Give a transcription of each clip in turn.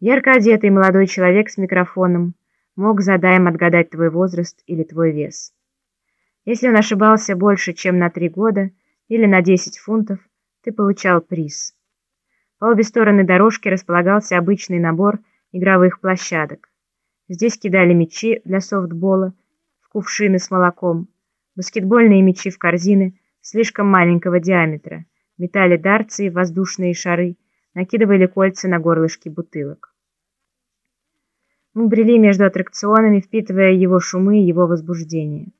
Ярко одетый молодой человек с микрофоном мог задаем отгадать твой возраст или твой вес. Если он ошибался больше, чем на три года или на 10 фунтов, ты получал приз. По обе стороны дорожки располагался обычный набор игровых площадок. Здесь кидали мячи для софтбола в кувшины с молоком, баскетбольные мячи в корзины слишком маленького диаметра, метали дарцы и воздушные шары, накидывали кольца на горлышки бутылок. Мы брели между аттракционами, впитывая его шумы и его возбуждение.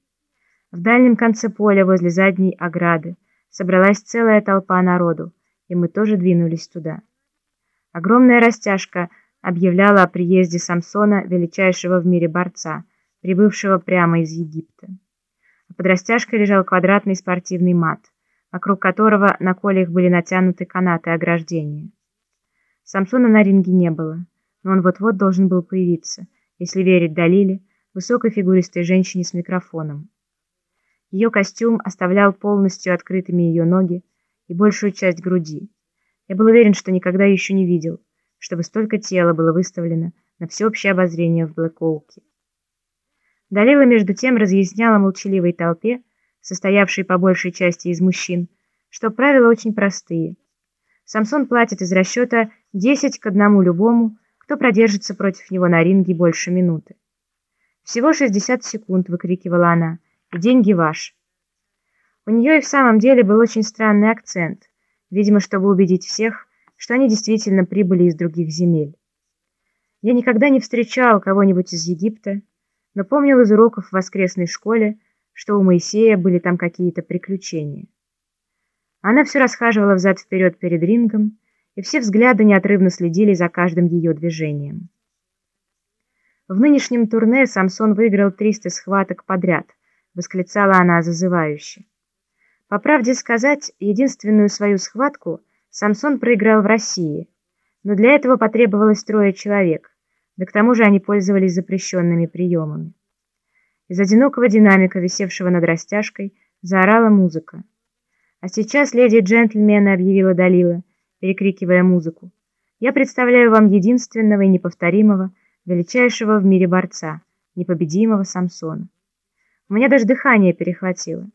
В дальнем конце поля, возле задней ограды, собралась целая толпа народу, и мы тоже двинулись туда. Огромная растяжка объявляла о приезде Самсона, величайшего в мире борца, прибывшего прямо из Египта. Под растяжкой лежал квадратный спортивный мат, вокруг которого на колях были натянуты канаты ограждения. Самсона на ринге не было, но он вот-вот должен был появиться, если верить Далиле, высокой фигуристой женщине с микрофоном. Ее костюм оставлял полностью открытыми ее ноги и большую часть груди. Я был уверен, что никогда еще не видел, чтобы столько тела было выставлено на всеобщее обозрение в Блэкоуке. Далила, между тем, разъясняла молчаливой толпе, состоявшей по большей части из мужчин, что правила очень простые – Самсон платит из расчета 10 к одному любому, кто продержится против него на ринге больше минуты. «Всего 60 секунд», — выкрикивала она, — «и деньги ваши». У нее и в самом деле был очень странный акцент, видимо, чтобы убедить всех, что они действительно прибыли из других земель. Я никогда не встречал кого-нибудь из Египта, но помнил из уроков в воскресной школе, что у Моисея были там какие-то приключения. Она все расхаживала взад-вперед перед рингом, и все взгляды неотрывно следили за каждым ее движением. В нынешнем турне Самсон выиграл 300 схваток подряд, восклицала она зазывающе. По правде сказать, единственную свою схватку Самсон проиграл в России, но для этого потребовалось трое человек, да к тому же они пользовались запрещенными приемами. Из одинокого динамика, висевшего над растяжкой, заорала музыка. «А сейчас, леди и джентльмены», — объявила Далила, перекрикивая музыку, «я представляю вам единственного и неповторимого, величайшего в мире борца, непобедимого Самсона». У меня даже дыхание перехватило.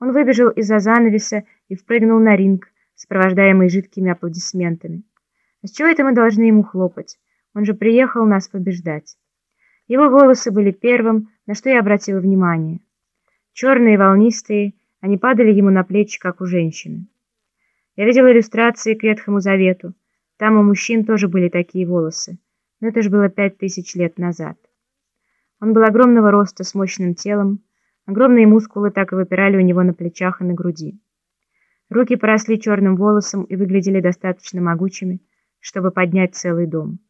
Он выбежал из-за занавеса и впрыгнул на ринг, сопровождаемый жидкими аплодисментами. А с чего это мы должны ему хлопать? Он же приехал нас побеждать. Его волосы были первым, на что я обратила внимание. Черные, волнистые, они падали ему на плечи, как у женщины. Я видел иллюстрации к Ветхому Завету. Там у мужчин тоже были такие волосы. Но это же было пять тысяч лет назад. Он был огромного роста, с мощным телом. Огромные мускулы так и выпирали у него на плечах и на груди. Руки поросли черным волосом и выглядели достаточно могучими, чтобы поднять целый дом.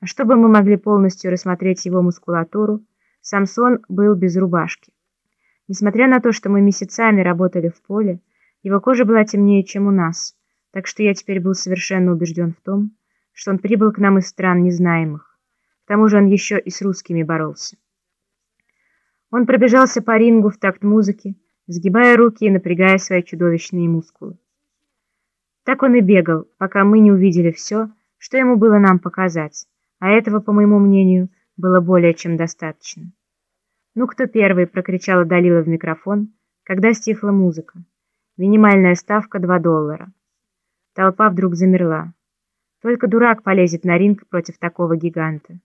А чтобы мы могли полностью рассмотреть его мускулатуру, Самсон был без рубашки. Несмотря на то, что мы месяцами работали в поле, его кожа была темнее, чем у нас, так что я теперь был совершенно убежден в том, что он прибыл к нам из стран незнаемых. К тому же он еще и с русскими боролся. Он пробежался по рингу в такт музыки, сгибая руки и напрягая свои чудовищные мускулы. Так он и бегал, пока мы не увидели все, что ему было нам показать, а этого, по моему мнению, было более чем достаточно. «Ну, кто первый?» — прокричала Далила в микрофон, когда стихла музыка. «Минимальная ставка — два доллара». Толпа вдруг замерла. Только дурак полезет на ринг против такого гиганта.